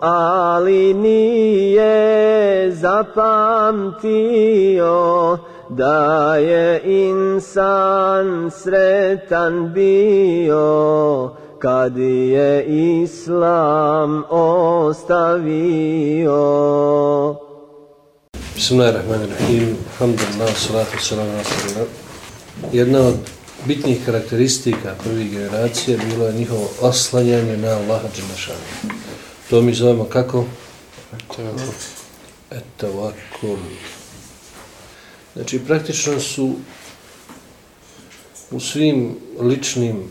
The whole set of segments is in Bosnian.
ali nije zapamtio da je insan sretan bio. Kad je islam ostavio. Bismillahirrahmanirrahim. Alhamdulillah, salatu salam rasulina Jedna od bitnih karakteristika prvih generacije bilo je njihovo oslanjanje na Allaha Đelešanu. To mi zovemo kako? Eto ovako. Znači, praktično su u svim ličnim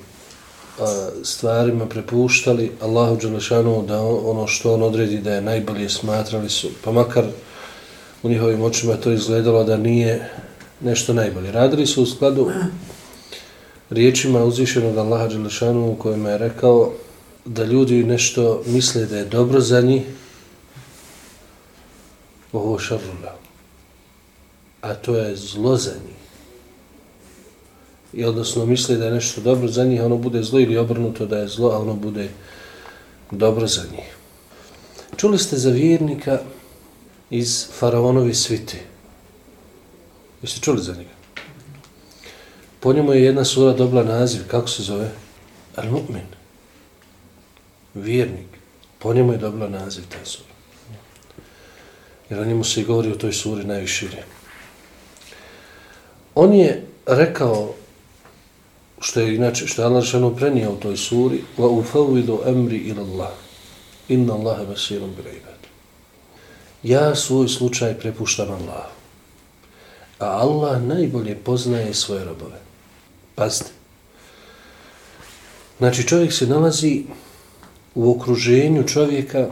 a, stvarima prepuštali Allahu Đelešanu da ono što on odredi da je najbolje smatrali su, pa makar u njihovim očima to izgledalo da nije nešto najbolje. Radili su u skladu riječima uzvišenog Allaha Đelešanu u kojima je rekao da ljudi nešto misle da je dobro za njih, ovo šarrula. A to je zlo za njih. I odnosno misle da je nešto dobro za njih, ono bude zlo ili obrnuto da je zlo, a ono bude dobro za njih. Čuli ste za vjernika iz faraonovi svite. Jeste čuli za njega? Po njemu je jedna sura dobila naziv, kako se zove? Al-Mu'min vjernik, po njemu je dobila naziv ta sura. Jer o njemu se i govori u toj suri najvišire. On je rekao, što je inače, što je Allah ženo prenio u toj suri, wa ufavidu emri ila Allah, inna Allahe basirom birajbad. Ja svoj slučaj prepuštam Allahu. A Allah najbolje poznaje svoje robove. Pazite. Znači čovjek se nalazi u okruženju čovjeka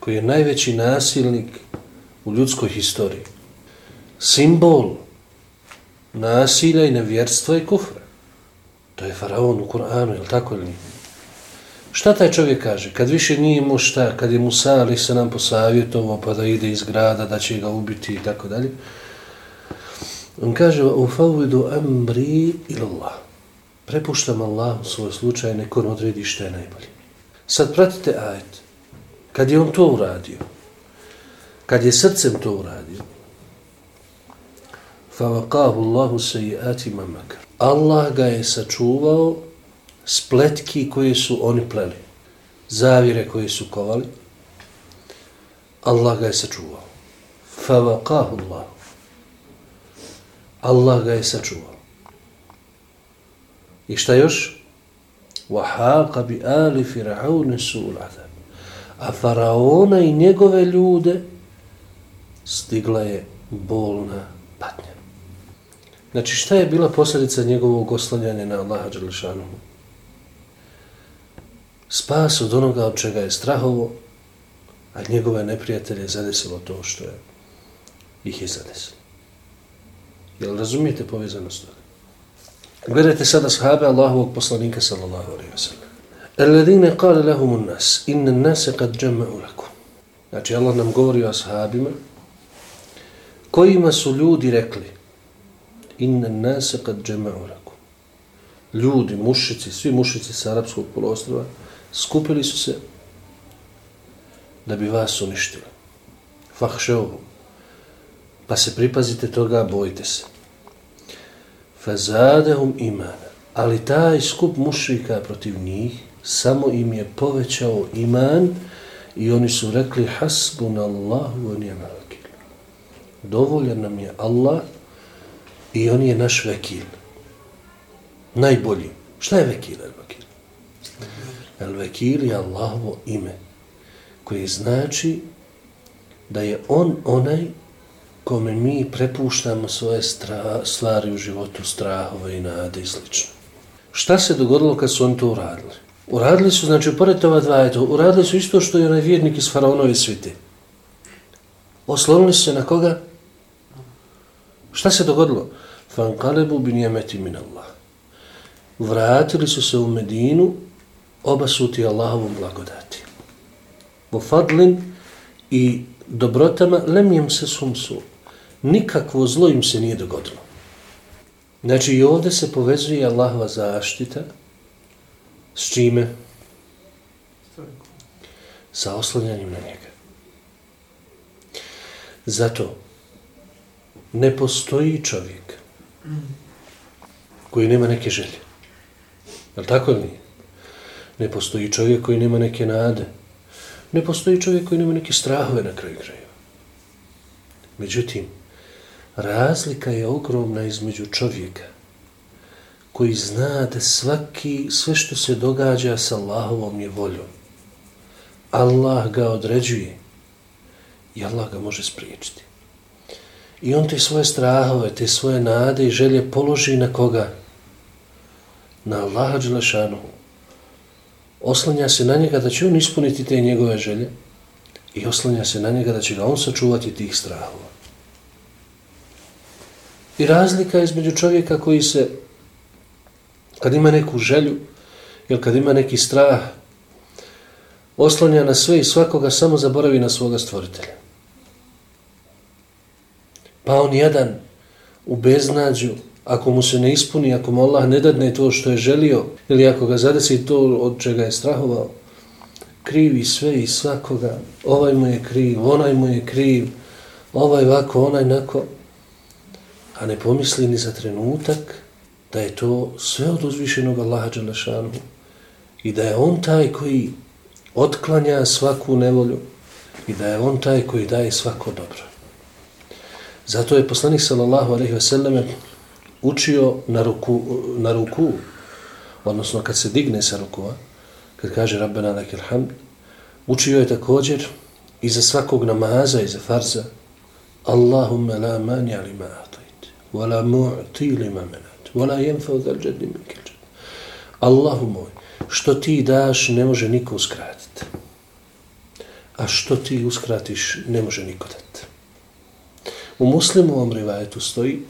koji je najveći nasilnik u ljudskoj historiji. Simbol nasilja i nevjerstva i kufra. To je faraon u Kur'anu, je li tako ili nije? Šta taj čovjek kaže? Kad više nije mu šta, kad je Musa ali se nam posavjetovao pa da ide iz grada, da će ga ubiti i tako dalje. On kaže, u favidu amri ilallah. Prepuštam Allah u svoj slučaj, neko odredi šta je najbolje. Sad pratite ajet. Kad je on to uradio, kad je srcem to uradio, فَوَقَاهُ اللَّهُ سَيِّئَاتِ مَمَكَرُ Allah ga je sačuvao spletki koje su oni pleli, zavire koje su kovali, Allah ga je sačuvao. فَوَقَاهُ اللَّهُ Allah ga je sačuvao. I šta još? وَحَاقَ بِآلِ فِرَعَوْنِ سُولَ A faraona i njegove ljude stigla je bolna patnja. Znači šta je bila posljedica njegovog oslanjanja na Allaha Đelešanu? Spas od onoga od čega je strahovo, a njegove neprijatelje zadesilo to što je ih je zadesilo. Jel razumijete povezanost toga? Gledajte sada sahabe Allahovog poslanika sallallahu alaihi wa sallam. Alladine kale lahumun nas, inna nase kad džema'u lakum. Znači Allah nam govori o sahabima kojima su ljudi rekli inna nase kad džema'u lakum. Ljudi, mušici, svi mušici sa arapskog polostrova skupili su se da bi vas uništili. Fahšeovu. Pa se pripazite toga, bojite se. Fazadehum imana. Ali taj skup mušrika protiv njih samo im je povećao iman i oni su rekli hasbun Allahu wa ni'mal wakil. Dovoljan nam je Allah i on je naš vekil. Najbolji. Šta je vekil? El vekil, el vekil je Allahovo ime koje znači da je on onaj kome mi prepuštamo svoje stra, stvari u životu, strahove i nade i sl. Šta se dogodilo kad su oni to uradili? Uradili su, znači, pored ova dva, eto, uradili su isto što je onaj vjernik iz faraonove svite. Oslonili su se na koga? Šta se dogodilo? Fankalebu bin jemeti min Allah. Vratili su se u Medinu, oba su Allahovom blagodati. Vo fadlin i dobrotama lemjem se sumsu nikakvo zlo im se nije dogodilo. Znači i ovdje se povezuje Allahova zaštita s čime? Sa oslanjanjem na njega. Zato ne postoji čovjek koji nema neke želje. Je tako ili nije? Ne postoji čovjek koji nema neke nade. Ne postoji čovjek koji nema neke strahove na kraju krajeva. Međutim, razlika je ogromna između čovjeka koji zna da svaki, sve što se događa sa Allahovom je voljom. Allah ga određuje i Allah ga može spriječiti. I on te svoje strahove, te svoje nade i želje položi na koga? Na Allaha Đelešanu. Oslanja se na njega da će on ispuniti te njegove želje i oslanja se na njega da će ga on sačuvati tih strahova. I razlika između čovjeka koji se, kad ima neku želju, ili kad ima neki strah, oslanja na sve i svakoga, samo zaboravi na svoga stvoritelja. Pa on jedan u beznađu, ako mu se ne ispuni, ako mu Allah ne dadne to što je želio, ili ako ga zadesi to od čega je strahovao, krivi sve i svakoga, ovaj mu je kriv, onaj mu je kriv, ovaj ovako, onaj nako, a ne pomisli ni za trenutak da je to sve od uzvišenog Allaha Đalešanu i da je on taj koji otklanja svaku nevolju i da je on taj koji daje svako dobro. Zato je poslanik sallallahu alaihi ve selleme učio na ruku, na ruku, odnosno kad se digne sa rukua, kad kaže Rabbena lakil hamd, učio je također i za svakog namaza i za farza Allahumma la mani ali ma wala mu'ti lima menat, wala jenfa udal džedni minkil džed. Allahu moj, što ti daš ne može niko uskratiti. A što ti uskratiš ne može niko dati. U muslimovom rivajetu stoji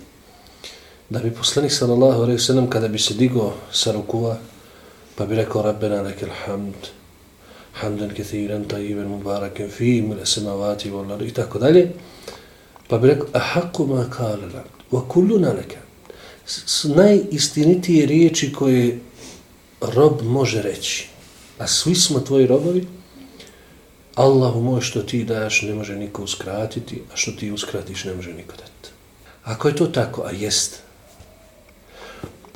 da bi poslanik sallallahu alaihi sallam kada bi se digo sa rukua pa bi rekao Rabbena lekel hamd hamdan kathiran tajiben mubaraken fi mile semavati volari i tako dalje. Pa bi rekao ahaku ma kale lam wa kulluna nalaka najistinitije riječi koje rob može reći a svi smo tvoji robovi Allahu moj što ti daš ne može niko uskratiti a što ti uskratiš ne može niko dati. Ako je to tako a jest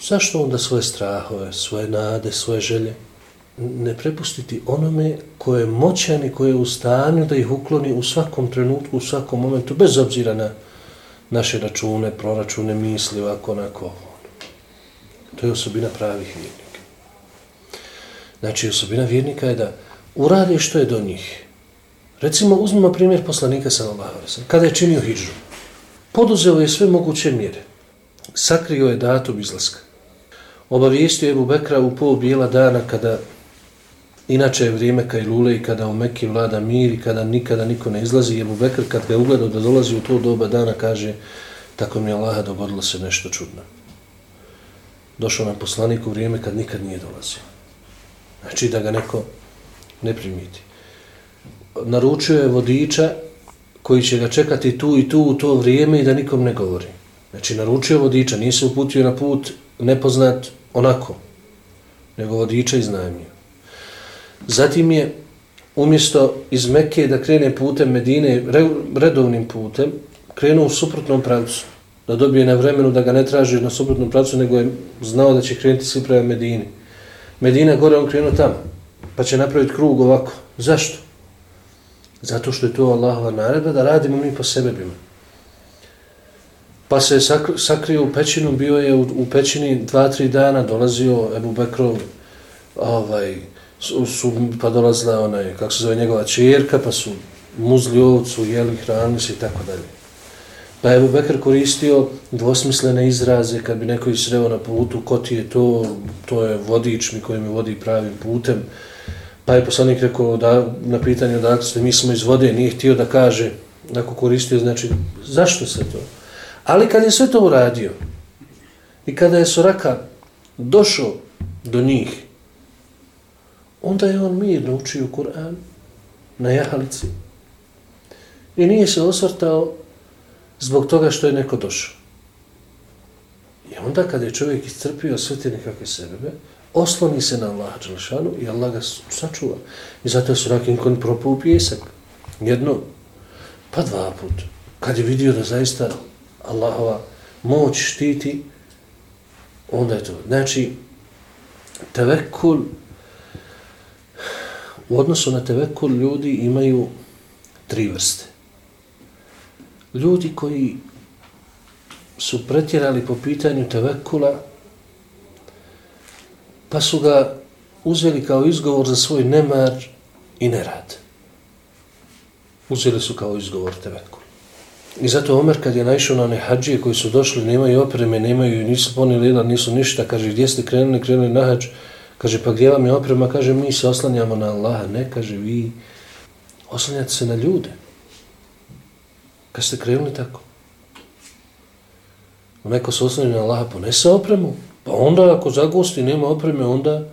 zašto onda svoje strahove svoje nade, svoje želje ne prepustiti onome koje je moćan i koje je u stanju da ih ukloni u svakom trenutku, u svakom momentu, bez obzira na naše račune, proračune, misli, ovako, onako. To je osobina pravih vjernika. Znači, osobina vjernika je da urade što je do njih. Recimo, uzmimo primjer poslanika sallallahu alaihi Kada je činio hijđu, poduzeo je sve moguće mjere. Sakrio je datum izlaska. Obavijestio je Ebu Bekra u pol bijela dana kada inače je vrijeme kaj lule i kada u Mekki vlada mir i kada nikada niko ne izlazi. Ebu Bekr kad ga ugledao da dolazi u to doba dana kaže tako mi je Allaha dogodilo se nešto čudno. Došao nam poslanik u vrijeme kad nikad nije dolazio. Znači da ga neko ne primiti. Naručio je vodiča koji će ga čekati tu i tu u to vrijeme i da nikom ne govori. Znači naručio vodiča, nije se uputio na put nepoznat onako, nego vodiča iznajmio. Zatim je umjesto iz Mekke da krene putem Medine, redovnim putem, krenuo u suprotnom pravcu, da dobije na vremenu da ga ne traži na suprotnom pravcu, nego je znao da će krenuti svi prema Medini. Medina gore, on krenuo tamo, pa će napraviti krug ovako. Zašto? Zato što je to Allahova naredba da radimo mi po sebebima. Pa se sakrio u pećinu, bio je u, u pećini dva, tri dana, dolazio Ebu Bekrov, ovaj, su, su, pa dolazila onaj, kako se zove njegova čerka, pa su muzli ovcu, jeli, hrani se i tako dalje. Pa je Ebu Bekr koristio dvosmislene izraze kad bi neko isreo na putu, ko ti je to, to je vodič mi koji mi vodi pravim putem. Pa je poslanik rekao da, na pitanje da ste mi smo iz vode, nije htio da kaže, ako koristio, znači, zašto se to? Ali kad je sve to uradio i kada je Soraka došao do njih, onda je on mirno učio Kur'an na jahalici i nije se osvrtao zbog toga što je neko došao. I onda kada je čovjek iscrpio sve te nekakve sebebe, osloni se na Allaha Đelšanu i Allah ga sačuva. I zato su rakim kon propao u pjesak. Jedno, pa dva put. Kad je vidio da zaista Allahova moć štiti, onda je to. Znači, tevekul, u odnosu na tevekul ljudi imaju tri vrste. Ljudi koji su pretjerali po pitanju tevekula, pa su ga uzeli kao izgovor za svoj nemar i nerad. Uzeli su kao izgovor tevekul. I zato Omer kad je naišao na nehađije koji su došli, nemaju opreme, nemaju, nisu ponili jedan, nisu ništa, kaže gdje ste krenuli, krenuli na hađ, kaže pa gdje vam je oprema, kaže mi se oslanjamo na Allaha, ne, kaže vi oslanjate se na ljude. Kad ste krenuli tako? Neko se oslanja na Allaha, ponese opremu, pa onda ako zagosti nema opreme, onda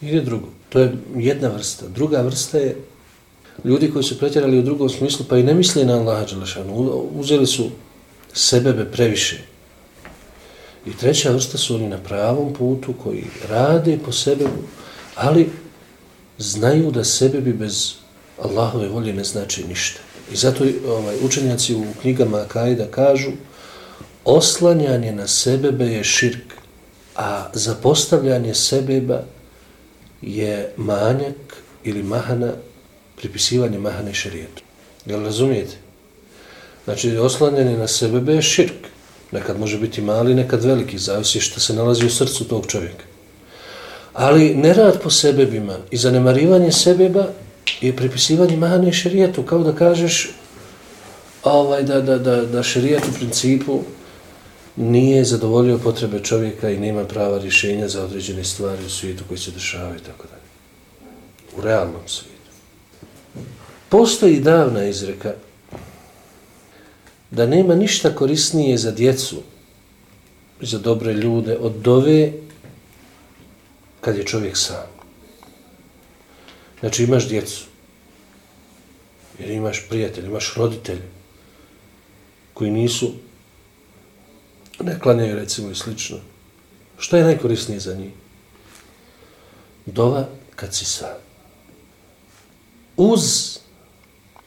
ide drugo. To je jedna vrsta. Druga vrsta je ljudi koji su pretjerali u drugom smislu, pa i ne misli na Allaha Đelešanu, uzeli su sebebe previše. I treća vrsta su oni na pravom putu koji rade po sebebu, ali znaju da sebebi bez Allahove volje ne znači ništa. I zato ovaj, učenjaci u knjigama Akaida kažu oslanjanje na sebebe je širk, a zapostavljanje sebeba je manjak ili mahana pripisivanje mahane šarijetu. Jel razumijete? Znači, oslanjanje na sebe je širk. Nekad može biti mali, nekad veliki, zavisi što se nalazi u srcu tog čovjeka. Ali nerad po sebebima i zanemarivanje sebeba je pripisivanje mahane šarijetu, kao da kažeš ovaj, da, da, da, da šarijet u principu nije zadovoljio potrebe čovjeka i nema prava rješenja za određene stvari u svijetu koji se dešavaju i tako dalje. U realnom svijetu. Postoji davna izreka da nema ništa korisnije za djecu, za dobre ljude, od dove kad je čovjek sam. Znači imaš djecu, jer imaš prijatelj, imaš roditelj koji nisu, ne klanjaju recimo i slično. Što je najkorisnije za njih? Dova kad si sam. Uz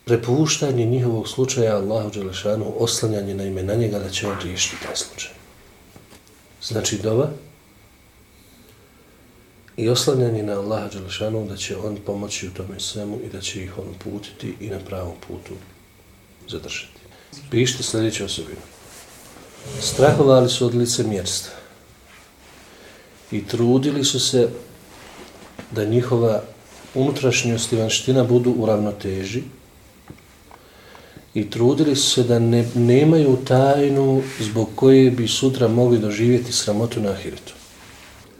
prepuštanje njihovog slučaja Allahu Đelešanu, oslanjanje na ime na njega da će on riješiti taj slučaj. Znači dova i oslanjanje na Allaha Đelešanu da će on pomoći u tome svemu i da će ih on putiti i na pravom putu zadržati. Pišite sljedeću osobinu. Strahovali su od lice mjerstva i trudili su se da njihova unutrašnjost i vanština budu u ravnoteži i trudili su se da ne, nemaju tajnu zbog koje bi sutra mogli doživjeti sramotu na ahiretu.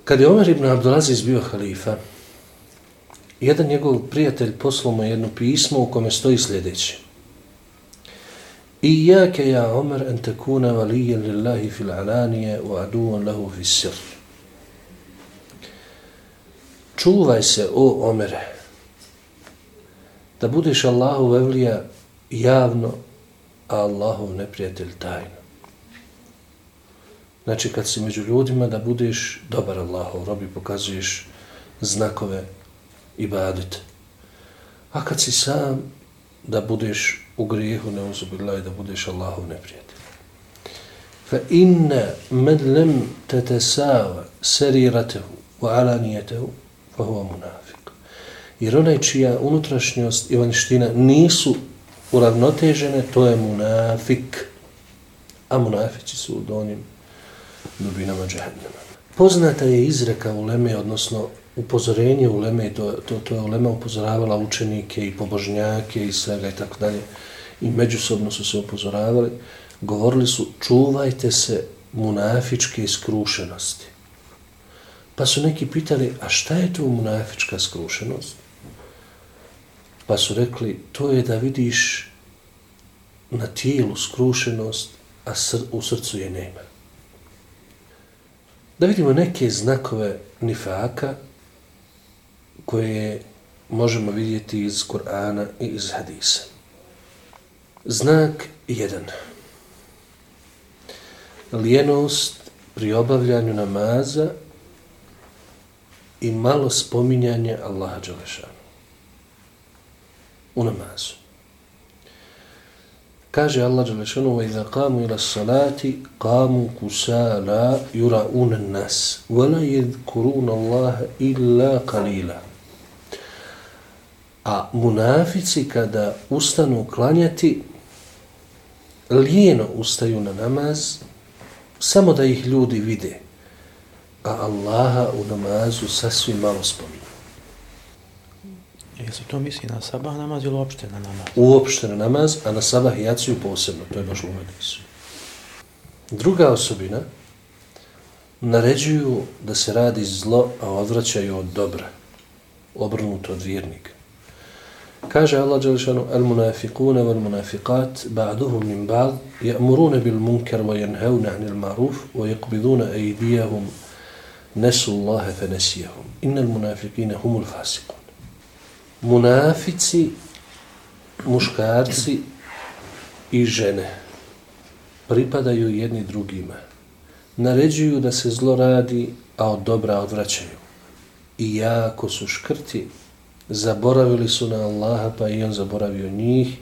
Kad je Omer ibn Abdulaziz bio halifa, jedan njegov prijatelj poslao mu jedno pismo u kome stoji sljedeće. Iyake ja Omer en tekuna valijen lillahi fil alanije u aduvan lahu fil sir. Čuvaj se, o Omere, da budeš Allahu evlija javno, a Allahov neprijatelj tajno. Znači, kad si među ljudima, da budeš dobar Allahov, robi pokazuješ znakove i badite. A kad si sam, da budeš u grijehu, ne uzubila da budeš Allahov neprijatelj. Fa inna med lem tetesava seriratehu wa alanijetehu fa huwa munafik. Jer onaj čija unutrašnjost i vanština nisu uravnotežene, to je munafik. A munafici su u donjim dubinama džahnama. Poznata je izreka u Leme, odnosno upozorenje u Leme, to, to, to je u Leme upozoravala učenike i pobožnjake i svega i tako dalje. I međusobno su se upozoravali. Govorili su, čuvajte se munafičke iskrušenosti. Pa su neki pitali, a šta je to munafička skrušenost? Pa su rekli, to je da vidiš na tijelu skrušenost, a sr u srcu je nema. Da vidimo neke znakove nifaka koje možemo vidjeti iz Kur'ana i iz Hadisa. Znak 1. Lijenost pri obavljanju namaza i malo spominjanje Allaha Đalešanu u namazu. Kaže Allah Đalešanu وَإِذَا قَامُوا إِلَى الصَّلَاةِ قَامُوا كُسَالَا يُرَعُونَ النَّاسِ وَلَا يَذْكُرُونَ اللَّهَ إِلَّا قَلِيلًا A munafici kada ustanu klanjati, lijeno ustaju na namaz, samo da ih ljudi vide a Allaha u namazu sasvim malo spominje. Je se to misli na sabah namaz ili uopšte na namaz? Uopšte na namaz, a na sabah i jaciju posebno, to je došlo u hadisu. Druga osobina, naređuju da se radi zlo, a odvraćaju od dobra, obrnuto od vjernika. Kaže Allah Đelešanu, al munafiqune wal munafiqat ba'duhum min ba'd ya'muruna bil munkar wa janhevne anil maruf wa yaqbiduna ejdijahum nesu Allahe fe nesijahum. Innal munafiqina humul fasiqun. Munafici, muškarci i žene pripadaju jedni drugima. Naređuju da se zlo radi, a od dobra odvraćaju. I jako su škrti, zaboravili su na Allaha, pa i on zaboravio njih,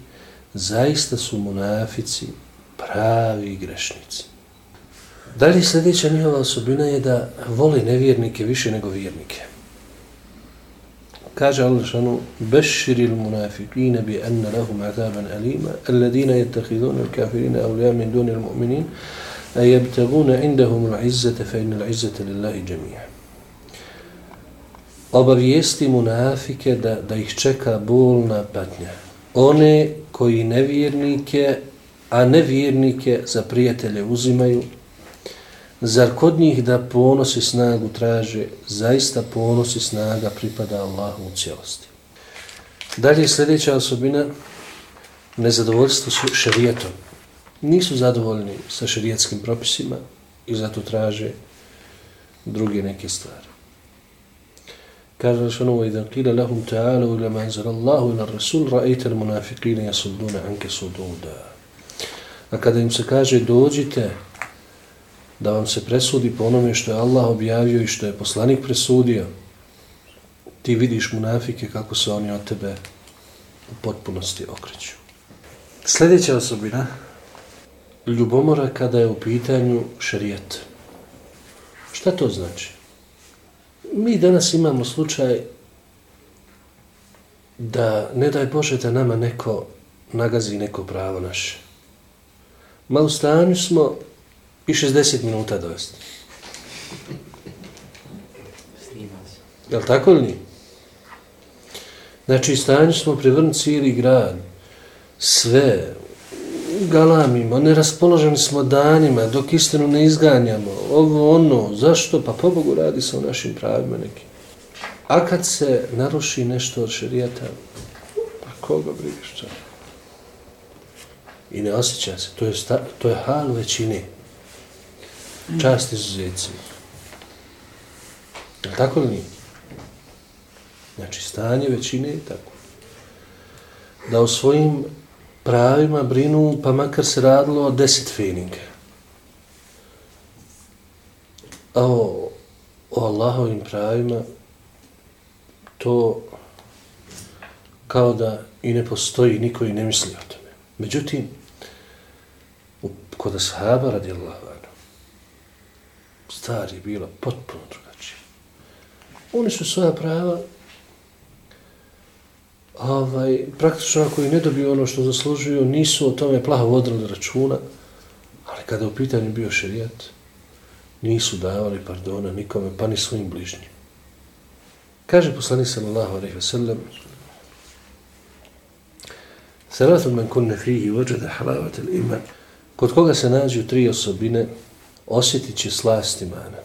zaista su munafici pravi grešnici. Dalje sljedeća njihova osobina je da voli nevjernike više nego vjernike. Kaže Allah šanu, Beširil munafikine bi enne lahum azaban alima, alladina jettehidun il kafirina avlija min duni il mu'minin, a jebtaguna indahum il izzete fe inna il izzete lillahi džemija. Obavijesti munafike da, da ih čeka bolna patnja. One koji nevjernike, a nevjernike za prijatelje uzimaju, Zar kod njih da ponosi snagu traže, zaista ponosi snaga pripada Allahu u cijelosti. Dalje sljedeća osobina, nezadovoljstvo su šerijetom. Nisu zadovoljni sa šerijetskim propisima i zato traže druge neke stvari. Kaže Rasulullah, idan kila lahum ta'ala ila manzal Allahu ila Rasul, ra'ita il munafiqine yasudduna anke sududa. A kada im se kaže, dođite da vam se presudi po onome što je Allah objavio i što je poslanik presudio, ti vidiš munafike kako se oni od tebe u potpunosti okreću. Sljedeća osobina, ljubomora kada je u pitanju šarijet. Šta to znači? Mi danas imamo slučaj da, ne daj Bože, da nama neko nagazi neko pravo naše. Ma u stanju smo i 60 minuta dovesti. Je li tako ili nije? Znači, stanju smo prevrnuti cijeli grad, sve, galamimo, neraspoloženi smo danima, dok istinu ne izganjamo, ovo, ono, zašto? Pa po Bogu radi se o našim pravima nekim. A kad se naruši nešto od šerijata, pa koga brigaš čak? I ne osjeća se, to je, sta, to je hal većine. Čast izuzetci. Je tako li nije? Znači, stanje većine je tako. Da o svojim pravima brinu, pa makar se radilo o deset feninga. A o, o Allahovim pravima, to kao da i ne postoji, niko i ne misli o tome. Međutim, u, kod ashaba radi stvar je bila potpuno drugačija. Oni su svoja prava ovaj, praktično ako i ne dobiju ono što zaslužuju, nisu o tome plaho vodili računa, ali kada u pitanju bio šerijat, nisu davali pardona nikome, pa ni svojim bližnjim. Kaže poslanik sallallahu alejhi ve sellem: Salatun man kunna fihi vođada al-iman." Kod koga se nađu tri osobine, osjetit će slast imana.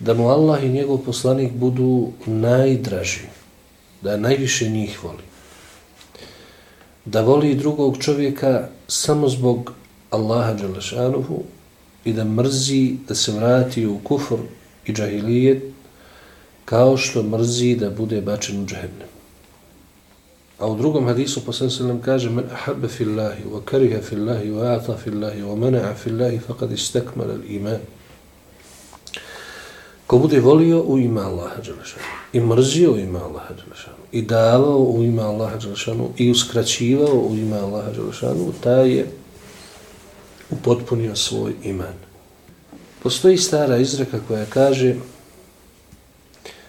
Da mu Allah i njegov poslanik budu najdraži, da najviše njih voli da voli drugog čovjeka samo zbog Allaha Đalešanuhu i da mrzi da se vrati u kufr i džahilijet kao što mrzi da bude bačen u džahennem. A u drugom hadisu poslan se nam kaže men ahabbe fillahi wa kariha fillahi wa ata fillahi wa mana'a fillahi faqad istakmala al iman. Ko bude volio u ime Allaha Đalešanu i mrzio u ime Allaha Đalešanu i davao u ime Allaha Đalešanu i uskraćivao u ime Allaha Đalešanu, taj je upotpunio svoj iman. Postoji stara izreka koja kaže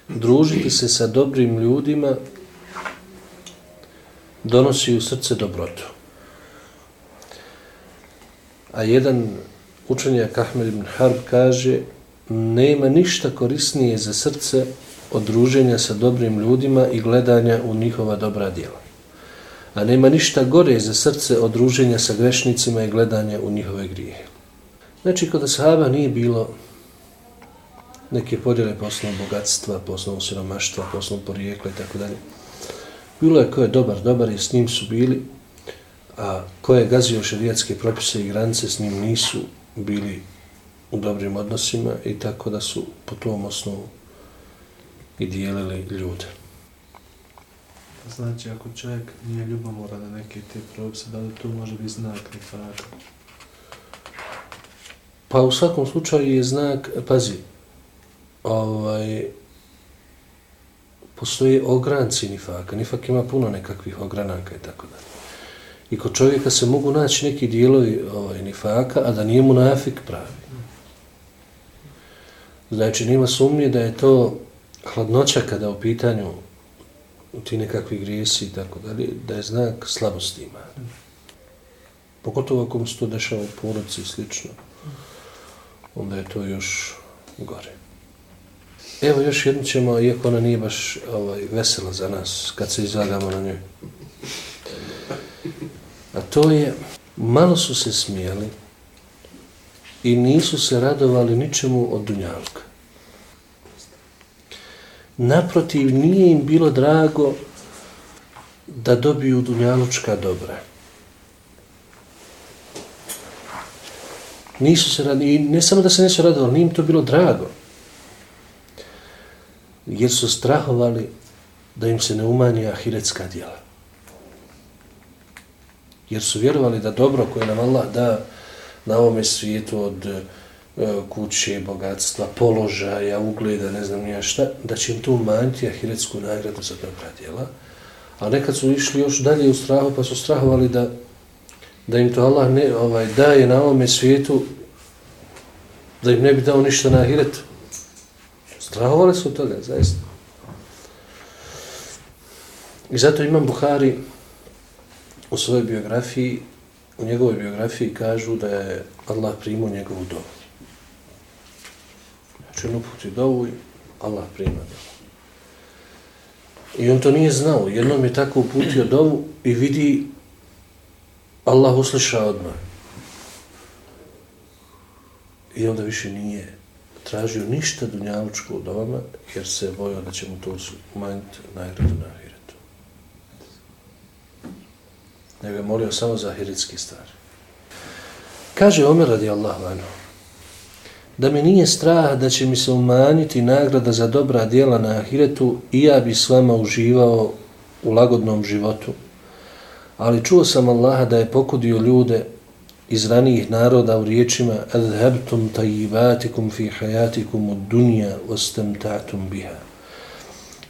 družiti se sa dobrim ljudima donosi u srce dobrotu. A jedan učenjak Ahmed ibn Harb kaže nema ništa korisnije za srce od druženja sa dobrim ljudima i gledanja u njihova dobra djela. A nema ništa gore za srce od druženja sa grešnicima i gledanja u njihove grije. Znači, kod ashaba nije bilo neke podjele poslovnog bogatstva, poslovnog siromaštva, poslovnog porijekla i tako dalje. Bilo je ko je dobar, dobar i s njim su bili, a ko je gazio šarijatske propise i granice s njim nisu bili u dobrim odnosima i tako da su po tom osnovu i dijelili ljude. Znači, ako čovjek nije ljubomora na neke te propise, da li to može biti znak nifaka? Pa u svakom slučaju je znak, pazi, ovaj, postoje ogranci nifaka. Nifak ima puno nekakvih ogranaka i tako da. I kod čovjeka se mogu naći neki dijelovi ovaj, nifaka, a da nije mu nafik pravi. Znači, nima sumnje da je to hladnoća kada u pitanju ti nekakvi grijesi i tako dalje, da je znak slabosti ima. Pogotovo ako mu se to dešava u porodci i slično, onda je to još gore. Evo još jednu ćemo, iako ona nije baš ovaj, vesela za nas, kad se izvagamo na njoj. A to je, malo su se smijeli, i nisu se radovali ničemu od Dunjalka. Naprotiv, nije im bilo drago da dobiju Dunjalučka dobra. Nisu se radovali, i ne samo da se nisu radovali, nije im to bilo drago. Jer su strahovali da im se ne umanji ahiretska djela. Jer su vjerovali da dobro koje nam Allah da, na ovome svijetu od e, kuće, bogatstva, položaja, ugleda, ne znam nija šta, da će im to umanjiti ahiretsku nagradu za dobra djela. A nekad su išli još dalje u strahu, pa su strahovali da, da im to Allah ne, ovaj, daje na ovome svijetu, da im ne bi dao ništa na ahiretu. Strahovali su toga, zaista. I zato imam Buhari u svojoj biografiji u njegovoj biografiji kažu da je Allah primao njegovu dovu. Znači on uputi dovu i Allah prima dovu. I on to nije znao. Jednom je tako uputio dovu i vidi Allah usliša odmah. I onda više nije tražio ništa dunjalučko od ovama, jer se bojao da će mu to umanjiti nagradu na ahiretu. Nego je molio samo za ahiretski stvari. Kaže Omer radi Allah vano, da mi nije strah da će mi se umanjiti nagrada za dobra dijela na ahiretu i ja bi s vama uživao u lagodnom životu. Ali čuo sam Allaha da je pokudio ljude iz ranijih naroda u riječima adhabtum tayyibatikum fi hayatikum ad dunya wastamta'tum biha.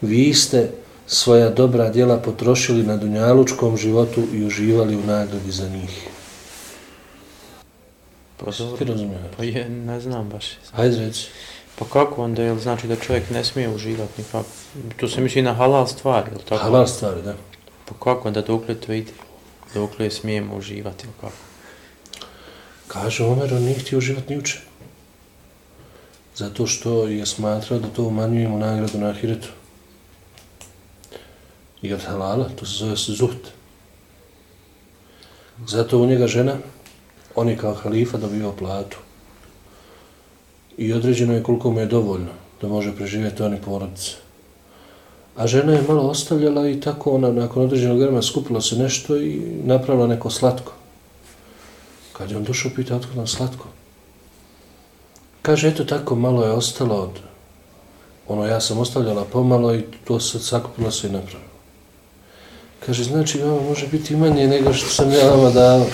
Vi ste svoja dobra djela potrošili na dunjalučkom životu i uživali u nagradi za njih. Pa, Ti razumiješ? pa je, ne znam baš. Hajde reći. Pa kako onda, jel znači da čovjek ne smije uživati nikako? Tu se misli na halal stvari, jel tako? Halal stvari, da. Pa kako onda dokle to ide? Dokle smijemo uživati, jel kako? Kaže Omer, on nije htio život ni uče. Zato što je smatrao da to umanjuje mu nagradu na ahiretu. I od halala, to se zove zuht. Zato u njega žena, on je kao halifa dobio platu. I određeno je koliko mu je dovoljno da može preživjeti oni porodice. A žena je malo ostavljala i tako ona nakon određenog vremena skupila se nešto i napravila neko slatko. Kad je on došao, pita, otkud nam slatko? Kaže, eto tako, malo je ostalo od... Ono, ja sam ostavljala pomalo i to se sakupila se i napravila. Kaže, znači, vama može biti manje nego što sam ja vama dao.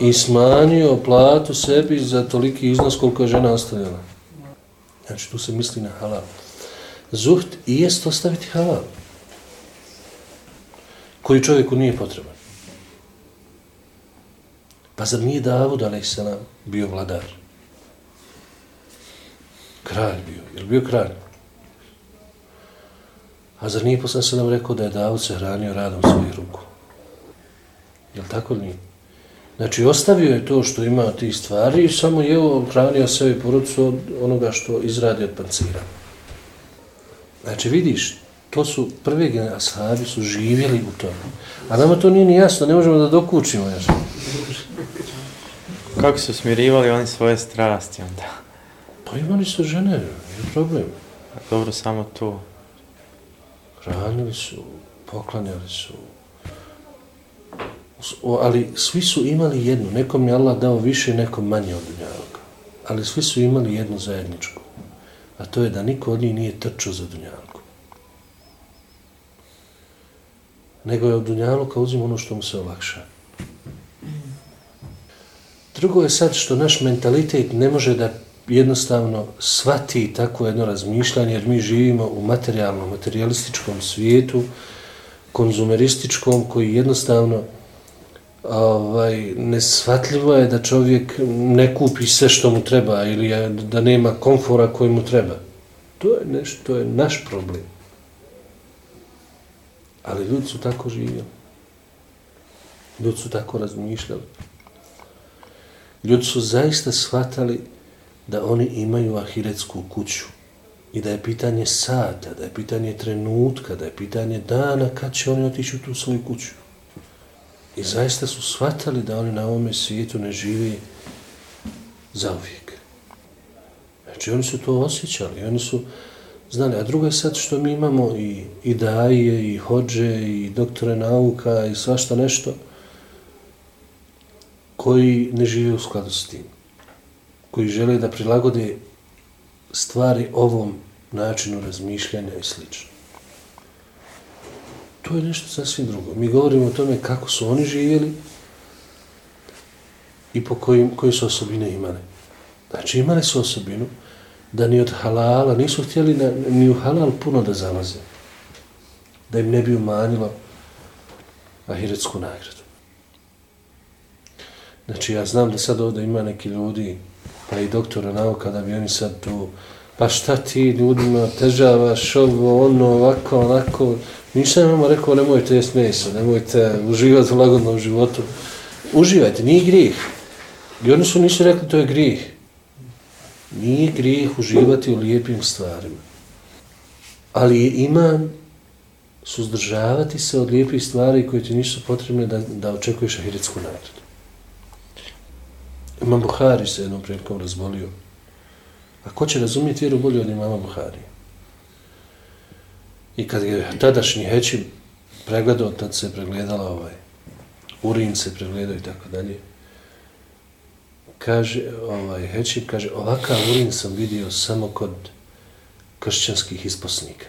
I smanjio platu sebi za toliki iznos koliko je žena ostavljala. Znači, tu se misli na halal. Zuht i jest ostaviti halal. Koji čovjeku nije potreban. Pa zar nije Davud, a.s. bio vladar? Kralj bio. Je bio kralj? A zar nije poslan se nam rekao da je Davud se hranio radom svojih ruku? Je tako li nije? Znači, ostavio je to što ima tih stvari i samo je hranio sebi porucu od onoga što izradi od pancira. Znači, vidiš, to su prve ashabi su živjeli u tome. A nama to nije ni jasno, ne možemo da dokučimo. Još. Kako su smirivali oni svoje strasti onda? Pa imali su žene, je problem. Dobro, samo to. Hranili su, poklanjali su. O, ali svi su imali jednu. Nekom je Allah dao više, nekom manje od dunjaloga. Ali svi su imali jednu zajedničku. A to je da niko od njih nije trčao za dunjalku. Nego je od dunjaluka uzim ono što mu se olakša. Drugo je sad što naš mentalitet ne može da jednostavno svati takvo jedno razmišljanje, jer mi živimo u materijalnom, materialističkom svijetu, konzumerističkom, koji jednostavno ovaj, nesvatljivo je da čovjek ne kupi sve što mu treba ili je, da nema komfora koji mu treba. To je nešto, to je naš problem. Ali ljudi su tako živjeli. Ljudi su tako razmišljali. Ljudi su zaista shvatali da oni imaju ahiretsku kuću i da je pitanje sata, da je pitanje trenutka, da je pitanje dana kad će oni otići u tu svoju kuću. I zaista su shvatali da oni na ovome svijetu ne živi za uvijek. Znači oni su to osjećali, oni su znali. A drugo je sad što mi imamo i, i daje, i hođe, i doktore nauka, i svašta nešto, koji ne žive u skladu s tim. Koji žele da prilagode stvari ovom načinu razmišljanja i slično. To je nešto sasvim drugo. Mi govorimo o tome kako su oni živjeli i po kojim, koje su osobine imali. Znači imali su osobinu da ni od halala, nisu htjeli na, ni u halal puno da zalaze. Da im ne bi umanjilo ahiretsku nagradu. Znači ja znam da sad ovdje ima neki ljudi, pa i doktora nauka, da bi oni sad tu, pa šta ti ljudima težavaš ovo, ono, ovako, onako. Nisam vam rekao, nemojte jest meso, nemojte uživati u lagodnom životu. Uživajte, nije grijeh. I oni su nisu rekli, to je grijeh. Nije grijeh uživati u lijepim stvarima. Ali je iman suzdržavati se od lijepih stvari koje ti nisu potrebne da, da očekuješ ahiretsku nagradu. Imam Buhari se jednom prilikom razbolio. A ko će razumjeti vjeru bolje od imama Buhari? I kad je tadašnji hećim pregledao, tad se pregledala ovaj, urin se pregledao i tako dalje, kaže, ovaj, hećim kaže, ovakav urin sam vidio samo kod kršćanskih isposnika.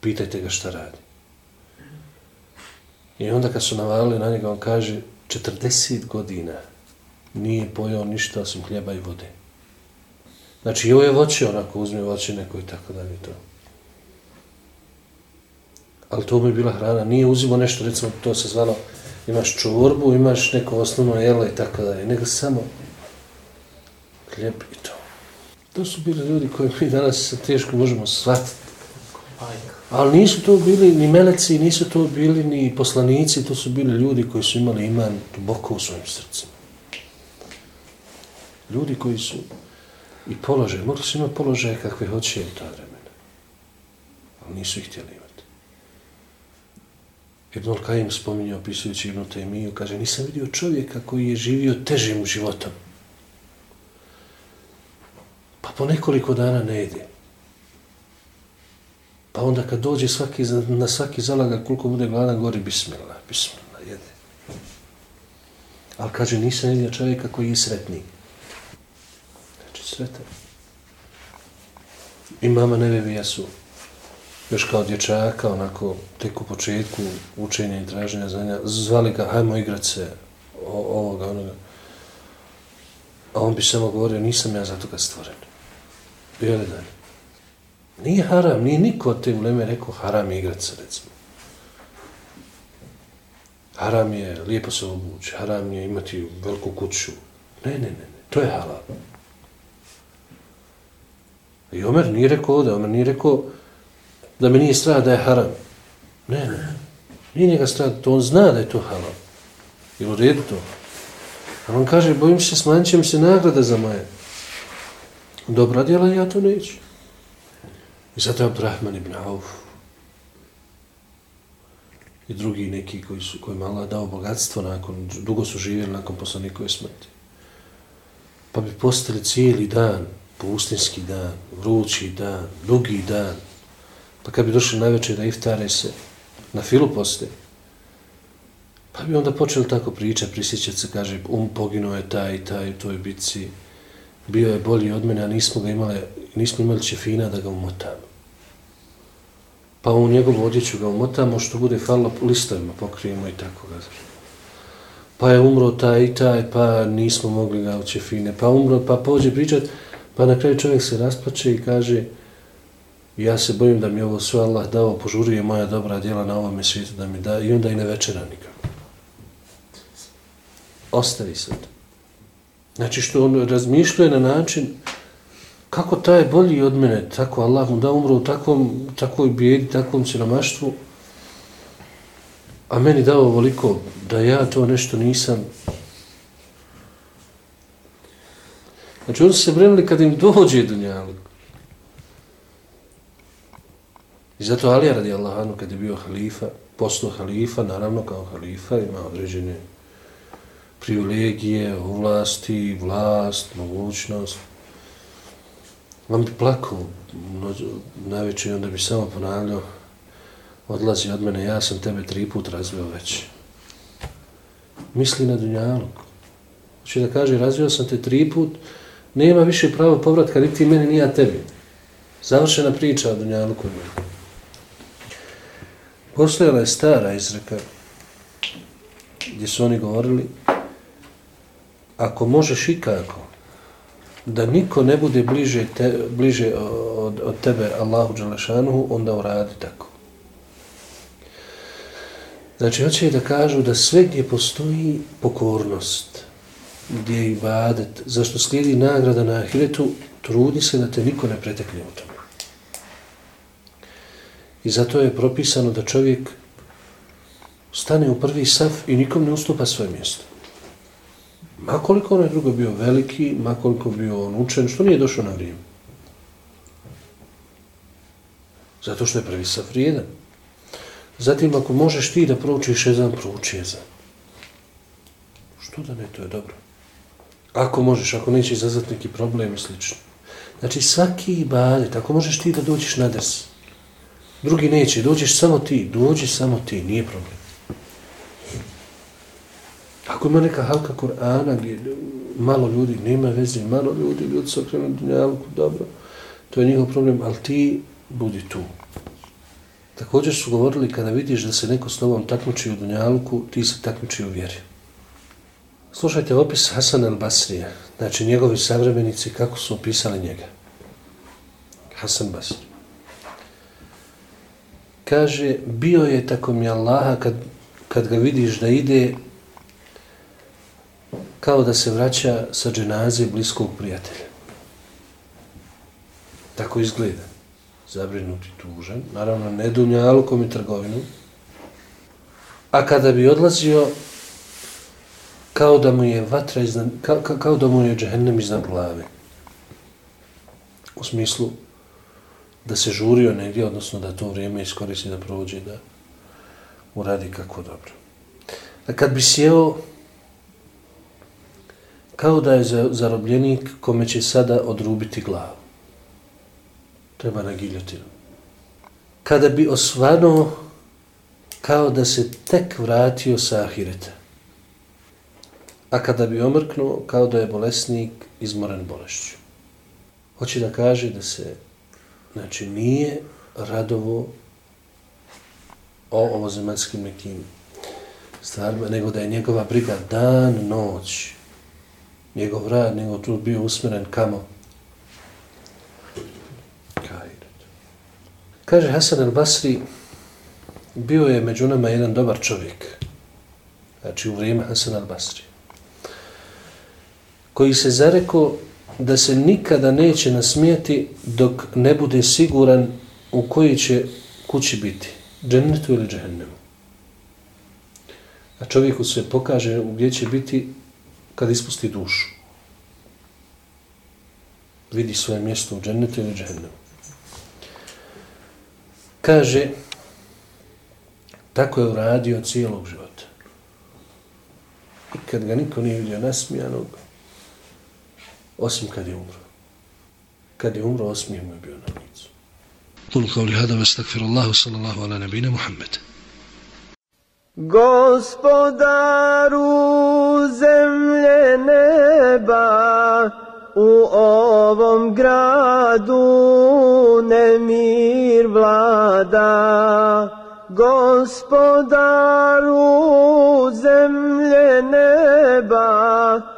Pitajte ga šta radi. I onda kad su navalili na njega, on kaže, 40 godina nije pojao ništa osim hljeba i vode. Znači, joj je voće, onako uzme voće neko i tako dalje to. Ali to mi je bila hrana. Nije uzimo nešto, recimo, to se zvalo, imaš čorbu, imaš neko osnovno jelo i tako dalje. Nego samo hljeb i to. To su bili ljudi koji mi danas teško možemo shvatiti. Ali nisu to bili ni meleci, nisu to bili ni poslanici, to su bili ljudi koji su imali iman duboko u svojim srcima. Ljudi koji su i položaj, mogli su imati položaje kakve hoće u ta vremena. Ali nisu ih htjeli imati. Ibn Al-Qaim spominje, opisujući Ibn Taymiju, kaže, nisam vidio čovjeka koji je živio težim životom. Pa po nekoliko dana ne jede. Pa onda kad dođe svaki, na svaki zalaga, koliko bude gladan, gori bismillah, bismillah, jede. Ali kaže, nisam vidio čovjeka koji je sretnik sretan. I mama Nevevija su još kao dječaka, onako, tek u početku učenja i traženja znanja, zvali ga, hajmo igrat se o, ovoga, onoga. A on bi samo govorio, nisam ja za toga stvoren. Bio li dan? Nije haram, nije niko od te uleme rekao haram je igrat se, recimo. Haram je lijepo se obući, haram je imati veliku kuću. Ne, ne, ne, ne. to je halal. I Omer nije rekao ovdje, Omer nije rekao da me nije strah da je haram. Ne, ne. Nije njega strah, to on zna da je to haram. I u redu to. A on kaže, bojim se, smanjit će se nagrada za moje. Dobra djela, ja to neću. I zato je Abdurrahman ibn Auf i drugi neki koji su koji mala dao bogatstvo nakon dugo su živjeli nakon poslanikove smrti. Pa bi postali cijeli dan pustinski dan, vrući dan, dugi dan, pa kad bi došli na večer da iftare se, na filu poste, pa bi onda počeli tako priča, prisjećati se, kaže, um poginuo je taj i taj u toj bitci, bio je bolji od mene, a nismo ga imali, nismo imali čefina da ga umotamo. Pa u njegovu odjeću ga umotamo, što bude falilo listovima, pokrijemo i tako ga Pa je umro taj i taj, pa nismo mogli ga u čefine, pa umro, pa pođe pričati, Pa na kraju čovjek se rasplače i kaže ja se bojim da mi ovo sve Allah dao, požuruje moja dobra djela na ovome svijetu da mi da i onda i ne večera nikako. Ostavi se to. Znači što on razmišljuje na način kako taj je bolji od mene, tako Allah mu da umro u takvom, takvoj bijedi, takvom siromaštvu, a meni dao ovoliko da ja to nešto nisam Znači oni su se brinuli kad im dođe dunjaluk. I zato Alija radi Allahanu kad je bio halifa, postao halifa, naravno kao halifa, ima određene privilegije, ovlasti, vlast, mogućnost. On bi plakao najveće onda bi samo ponavljao odlazi od mene, ja sam tebe tri put razveo već. Misli na dunjaluk. Znači da kaže, razveo sam te tri put, nema više pravo povratka niti meni, ni ja tebi. Završena priča o Dunjaluku. Postojala je stara izreka gdje su oni govorili ako možeš ikako da niko ne bude bliže, te, bliže od, od tebe Allahu Đalešanuhu, onda uradi tako. Znači, hoće da kažu da sve gdje postoji pokornost, gdje je ibadet, zašto slijedi nagrada na ahiretu, trudi se da te niko ne pretekne u tome. I zato je propisano da čovjek stane u prvi saf i nikom ne ustupa svoje mjesto. Makoliko onaj drugo bio veliki, makoliko bio on učen, što nije došao na vrijeme. Zato što je prvi saf vrijedan. Zatim, ako možeš ti da proučiš jedan, prouči jedan. Što da ne, to je dobro. Ako možeš, ako neće izazvati neki problem i slično. Znači, svaki ibadet, ako možeš ti da dođeš na des, drugi neće, dođeš samo ti, dođi samo ti, nije problem. Ako ima neka halka Kur'ana gdje malo ljudi, nema veze, malo ljudi, ljudi se okrenu dunjavku, dobro, to je njihov problem, ali ti budi tu. Također su govorili kada vidiš da se neko s tobom takmiči u dunjalku, ti se takmiči u vjeri. Slušajte opis Hasan al-Basrija, znači njegovi savremenici, kako su opisali njega. Hasan Basri. Kaže, bio je tako mi Allaha kad, kad ga vidiš da ide kao da se vraća sa dženaze bliskog prijatelja. Tako izgleda. Zabrinut i tužan. Naravno, ne dunjalukom i trgovinom. A kada bi odlazio, kao da mu je vatra iznad, kao, kao da mu je džehennem iznad glave. U smislu da se žurio negdje, odnosno da to vrijeme iskoristi da prođe, da uradi kako dobro. A kad bi sjeo, kao da je zarobljenik kome će sada odrubiti glavu. Treba na giljotinu. Kada bi osvano, kao da se tek vratio sa ahireta. A kada bi omrknuo, kao da je bolesnik izmoren bolešću. Hoće da kaže da se, znači, nije radovo o ovozemaljskim nekim stvarima, nego da je njegova briga dan, noć, njegov rad, nego tu bio usmjeren kamo. Kaže Hasan al-Basri, bio je među nama jedan dobar čovjek, znači u vrijeme Hasan al-Basri, koji se zareko da se nikada neće nasmijeti dok ne bude siguran u koji će kući biti, džennetu ili džehennemu. A čovjeku se pokaže gdje će biti kad ispusti dušu. Vidi svoje mjesto u džennetu ili džehennemu. Kaže, tako je uradio cijelog života. I kad ga niko nije vidio nasmijanog, osim kad je umro. Kad je umro, osmije mu je bio na licu. Kulu kao lihada, vas takfir Allahu, sallallahu ala nabina Muhammed. Gospodaru zemlje neba, u ovom gradu nemir vlada. Gospodaru zemlje neba